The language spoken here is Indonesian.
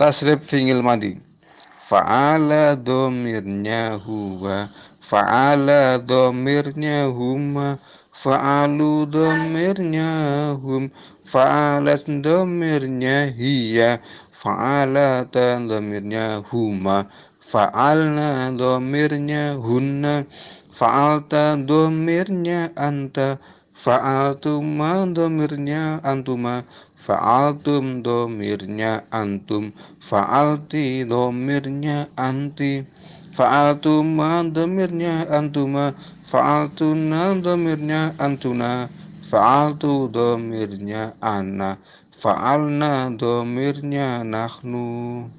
Tasrif fi'il madi. Fa'ala domirnya huwa. Fa'ala domirnya huma. Fa'alu domirnya hum. Fa'alat domirnya hiya. Fa'alatan domirnya huma. Fa'alna domirnya hunna. Fa'alta domirnya anta. Fa'altuma domirnya antuma. Fa'altum domirnya antum. Fa'alti domirnya anti. Fa'altuma domirnya antuma. Fa'altuna domirnya antuna. Fa'altu domirnya ana. Fa'alna domirnya nahnu.